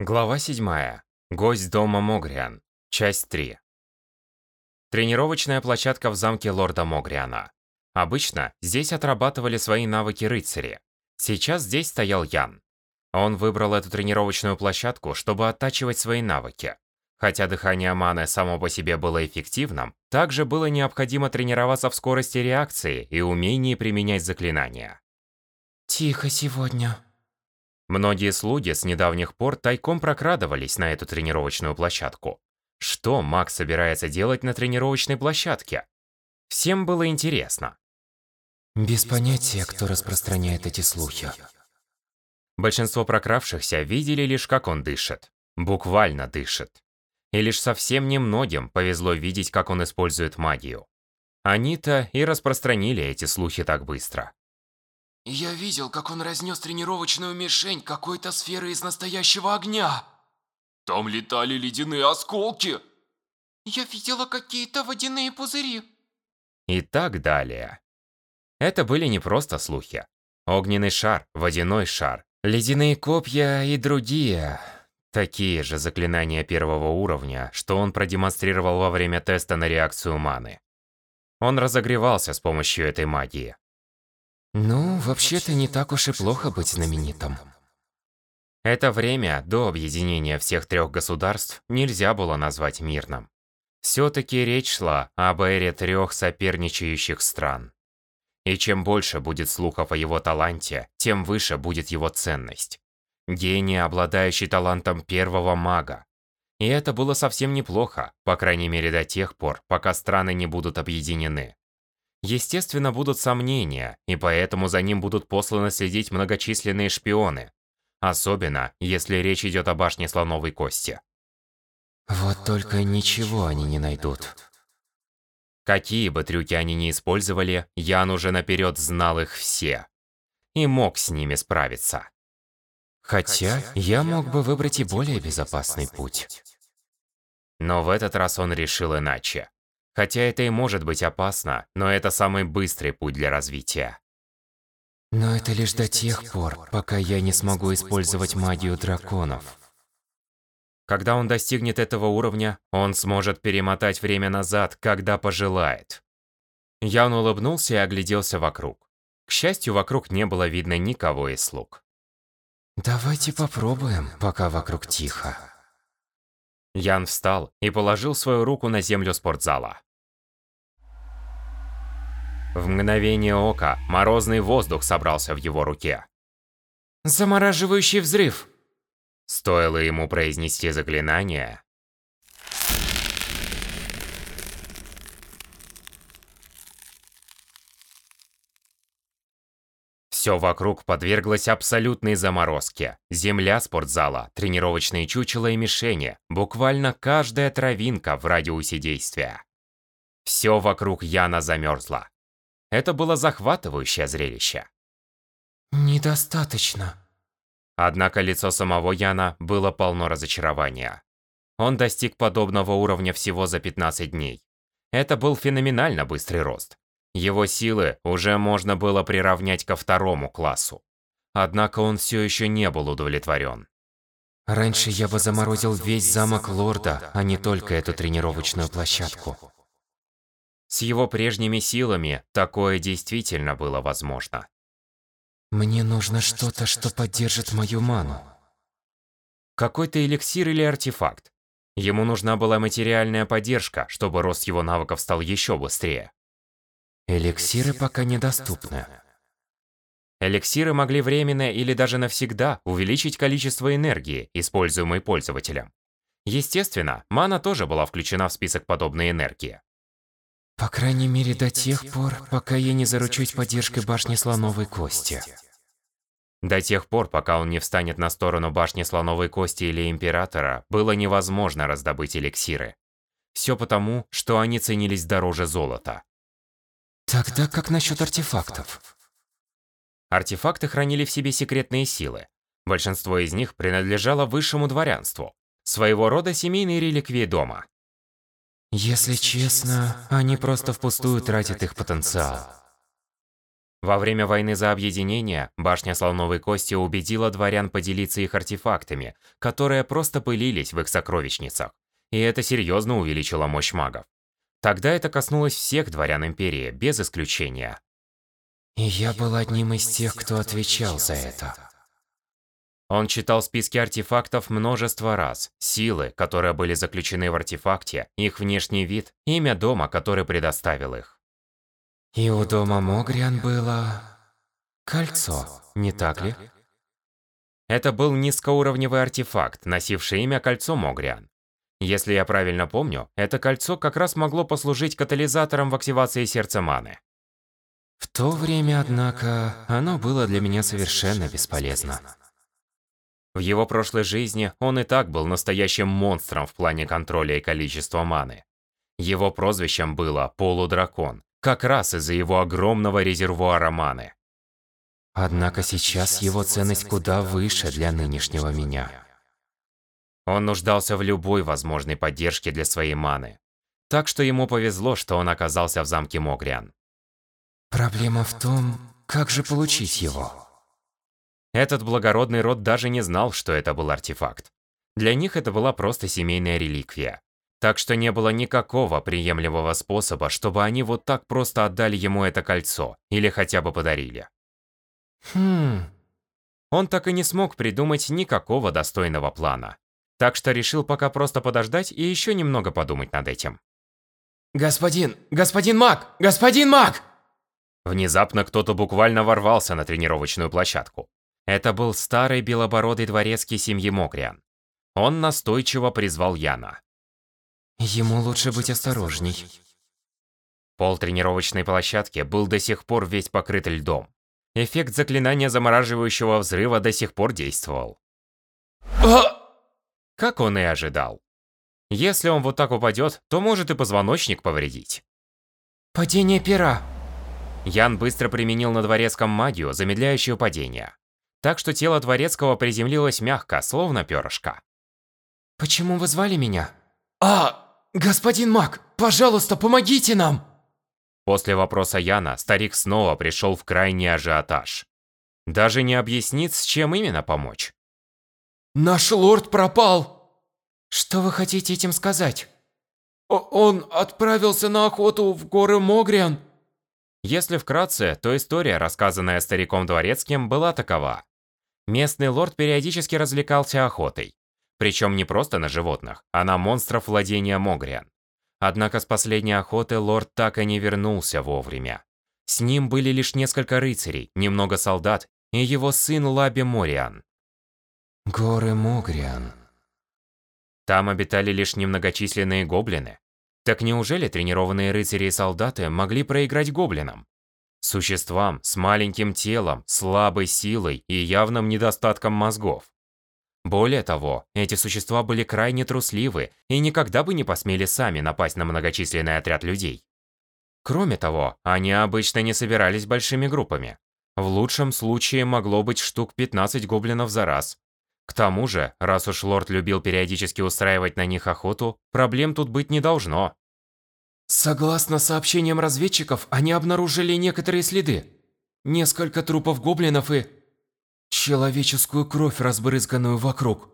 Глава 7. Гость дома Могриан. Часть 3. Тренировочная площадка в замке лорда Могриана. Обычно здесь отрабатывали свои навыки рыцари. Сейчас здесь стоял Ян. Он выбрал эту тренировочную площадку, чтобы оттачивать свои навыки. Хотя дыхание маны само по себе было эффективным, также было необходимо тренироваться в скорости реакции и умении применять заклинания. Тихо сегодня. Многие слуги с недавних пор тайком прокрадывались на эту тренировочную площадку. Что Макс собирается делать на тренировочной площадке? Всем было интересно. Без понятия, кто распространяет эти слухи. Большинство прокравшихся видели лишь, как он дышит. Буквально дышит. И лишь совсем немногим повезло видеть, как он использует магию. Они-то и распространили эти слухи так быстро. Я видел, как он разнес тренировочную мишень какой-то сферы из настоящего огня. Там летали ледяные осколки. Я видела какие-то водяные пузыри. И так далее. Это были не просто слухи. Огненный шар, водяной шар, ледяные копья и другие. Такие же заклинания первого уровня, что он продемонстрировал во время теста на реакцию маны. Он разогревался с помощью этой магии. Ну, вообще-то не так уж и плохо быть знаменитым. Это время до объединения всех трех государств нельзя было назвать мирным. Все-таки речь шла об эре трех соперничающих стран. И чем больше будет слухов о его таланте, тем выше будет его ценность. Гений, обладающий талантом первого мага. И это было совсем неплохо, по крайней мере до тех пор, пока страны не будут объединены. Естественно, будут сомнения, и поэтому за ним будут посланы следить многочисленные шпионы. Особенно, если речь идет о башне слоновой кости. Вот только ничего они не найдут. Какие бы трюки они ни использовали, Ян уже наперед знал их все. И мог с ними справиться. Хотя, я мог бы выбрать и более безопасный путь. Но в этот раз он решил иначе. Хотя это и может быть опасно, но это самый быстрый путь для развития. Но это лишь до тех пор, пока я не смогу использовать магию драконов. Когда он достигнет этого уровня, он сможет перемотать время назад, когда пожелает. Ян улыбнулся и огляделся вокруг. К счастью, вокруг не было видно никого из слуг. Давайте попробуем, пока вокруг тихо. Ян встал и положил свою руку на землю спортзала. В мгновение ока морозный воздух собрался в его руке. Замораживающий взрыв. Стоило ему произнести заклинание, Все вокруг подверглось абсолютной заморозке. Земля спортзала, тренировочные чучела и мишени, буквально каждая травинка в радиусе действия. Все вокруг Яна замерзло. Это было захватывающее зрелище. Недостаточно. Однако лицо самого Яна было полно разочарования. Он достиг подобного уровня всего за 15 дней. Это был феноменально быстрый рост. Его силы уже можно было приравнять ко второму классу. Однако он все еще не был удовлетворен. Раньше я бы заморозил весь замок лорда, а не только эту тренировочную площадку. С его прежними силами такое действительно было возможно. Мне нужно что-то, что поддержит мою ману. Какой-то эликсир или артефакт. Ему нужна была материальная поддержка, чтобы рост его навыков стал еще быстрее. Эликсиры пока недоступны. Эликсиры могли временно или даже навсегда увеличить количество энергии, используемой пользователем. Естественно, мана тоже была включена в список подобной энергии. По крайней мере до тех пор, пока я не заручусь поддержкой башни Слоновой Кости. До тех пор, пока он не встанет на сторону башни Слоновой Кости или Императора, было невозможно раздобыть эликсиры. Все потому, что они ценились дороже золота. Тогда как насчет артефактов? Артефакты хранили в себе секретные силы. Большинство из них принадлежало высшему дворянству. Своего рода семейные реликвии дома. Если честно, они просто впустую тратят их потенциал. Во время войны за объединение башня Слоновой Кости убедила дворян поделиться их артефактами, которые просто пылились в их сокровищницах, и это серьезно увеличило мощь магов. Тогда это коснулось всех дворян Империи, без исключения. И я был одним из тех, кто отвечал за это. Он читал списки артефактов множество раз, силы, которые были заключены в артефакте, их внешний вид, имя дома, который предоставил их. И у дома Могриан было... кольцо, не так ли? Это был низкоуровневый артефакт, носивший имя Кольцо Могриан. Если я правильно помню, это кольцо как раз могло послужить катализатором в активации сердца маны. В то время, однако, оно было для меня совершенно бесполезно. В его прошлой жизни он и так был настоящим монстром в плане контроля и количества маны. Его прозвищем было «Полудракон», как раз из-за его огромного резервуара маны. Однако сейчас его ценность куда выше для нынешнего меня. Он нуждался в любой возможной поддержке для своей маны. Так что ему повезло, что он оказался в замке Могриан. Проблема в том, как же получить его. Этот благородный род даже не знал, что это был артефакт. Для них это была просто семейная реликвия. Так что не было никакого приемлемого способа, чтобы они вот так просто отдали ему это кольцо, или хотя бы подарили. Хм... Он так и не смог придумать никакого достойного плана. Так что решил пока просто подождать и еще немного подумать над этим. «Господин! Господин Мак! Господин Мак!» Внезапно кто-то буквально ворвался на тренировочную площадку. Это был старый белобородый дворецкий семьи Мокриан. Он настойчиво призвал Яна. Ему лучше быть осторожней. Пол тренировочной площадки был до сих пор весь покрыт льдом. Эффект заклинания замораживающего взрыва до сих пор действовал. А! Как он и ожидал. Если он вот так упадет, то может и позвоночник повредить. Падение пера. Ян быстро применил на дворецком магию, замедляющую падение так что тело Дворецкого приземлилось мягко, словно перышко. «Почему вы звали меня?» «А, господин Мак, пожалуйста, помогите нам!» После вопроса Яна старик снова пришел в крайний ажиотаж. Даже не объяснит, с чем именно помочь. «Наш лорд пропал!» «Что вы хотите этим сказать?» «Он отправился на охоту в горы Могриан». Если вкратце, то история, рассказанная стариком Дворецким, была такова. Местный лорд периодически развлекался охотой. Причем не просто на животных, а на монстров владения Могриан. Однако с последней охоты лорд так и не вернулся вовремя. С ним были лишь несколько рыцарей, немного солдат и его сын Лаби Мориан. Горы Могриан. Там обитали лишь немногочисленные гоблины. Так неужели тренированные рыцари и солдаты могли проиграть гоблинам? Существам с маленьким телом, слабой силой и явным недостатком мозгов. Более того, эти существа были крайне трусливы и никогда бы не посмели сами напасть на многочисленный отряд людей. Кроме того, они обычно не собирались большими группами. В лучшем случае могло быть штук 15 гоблинов за раз. К тому же, раз уж лорд любил периодически устраивать на них охоту, проблем тут быть не должно. Согласно сообщениям разведчиков, они обнаружили некоторые следы. Несколько трупов гоблинов и... человеческую кровь, разбрызганную вокруг.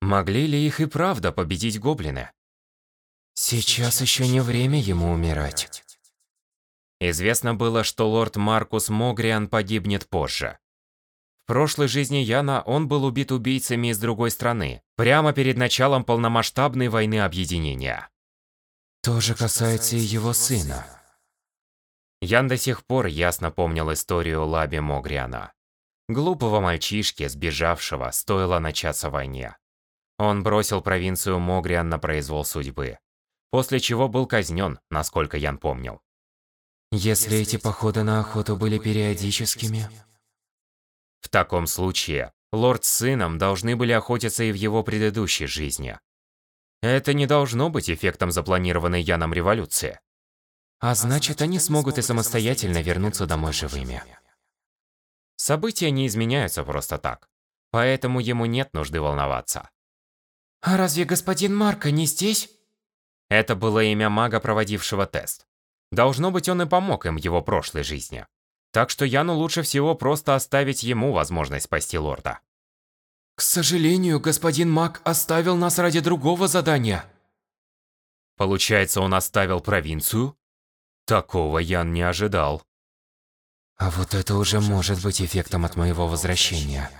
Могли ли их и правда победить гоблины? Сейчас еще не время ему умирать. Известно было, что лорд Маркус Могриан погибнет позже. В прошлой жизни Яна он был убит убийцами из другой страны, прямо перед началом полномасштабной войны объединения. То же касается и его сына. Ян до сих пор ясно помнил историю Лаби Могриана. Глупого мальчишки, сбежавшего, стоило начаться войне. Он бросил провинцию Могриан на произвол судьбы, после чего был казнен, насколько Ян помнил. Если эти походы на охоту были периодическими... В таком случае, лорд с сыном должны были охотиться и в его предыдущей жизни. Это не должно быть эффектом запланированной Яном революции. А значит, они смогут и самостоятельно вернуться домой живыми. События не изменяются просто так. Поэтому ему нет нужды волноваться. А разве господин Марко не здесь? Это было имя мага, проводившего тест. Должно быть, он и помог им в его прошлой жизни. Так что Яну лучше всего просто оставить ему возможность спасти лорда. К сожалению, господин Мак оставил нас ради другого задания. Получается, он оставил провинцию? Такого Ян не ожидал. А вот это уже может быть эффектом от моего возвращения.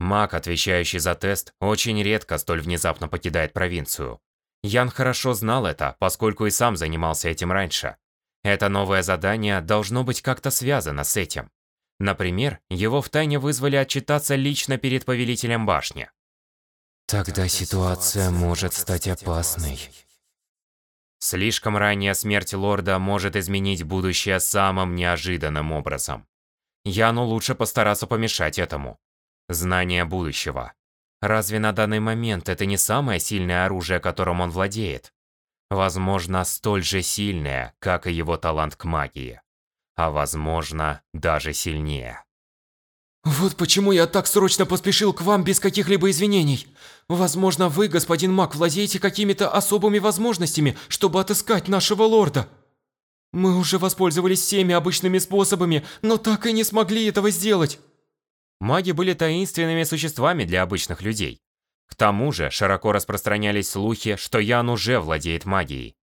Маг, отвечающий за тест, очень редко столь внезапно покидает провинцию. Ян хорошо знал это, поскольку и сам занимался этим раньше. Это новое задание должно быть как-то связано с этим. Например, его втайне вызвали отчитаться лично перед повелителем башни. Тогда ситуация может стать опасной. Слишком ранняя смерть лорда может изменить будущее самым неожиданным образом. Яну лучше постараться помешать этому. Знание будущего. Разве на данный момент это не самое сильное оружие, которым он владеет? Возможно, столь же сильное, как и его талант к магии а возможно, даже сильнее. Вот почему я так срочно поспешил к вам без каких-либо извинений. Возможно, вы, господин Мак, владеете какими-то особыми возможностями, чтобы отыскать нашего лорда. Мы уже воспользовались всеми обычными способами, но так и не смогли этого сделать. Маги были таинственными существами для обычных людей. К тому же, широко распространялись слухи, что Ян уже владеет магией.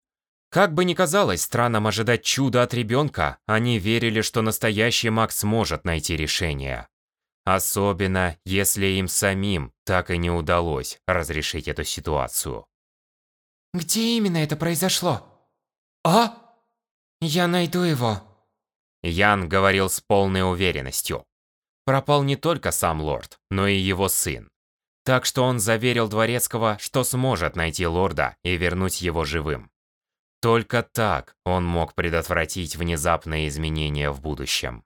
Как бы ни казалось странным ожидать чуда от ребенка, они верили, что настоящий маг сможет найти решение. Особенно, если им самим так и не удалось разрешить эту ситуацию. Где именно это произошло? А? Я найду его. Ян говорил с полной уверенностью. Пропал не только сам лорд, но и его сын. Так что он заверил Дворецкого, что сможет найти лорда и вернуть его живым. Только так он мог предотвратить внезапные изменения в будущем.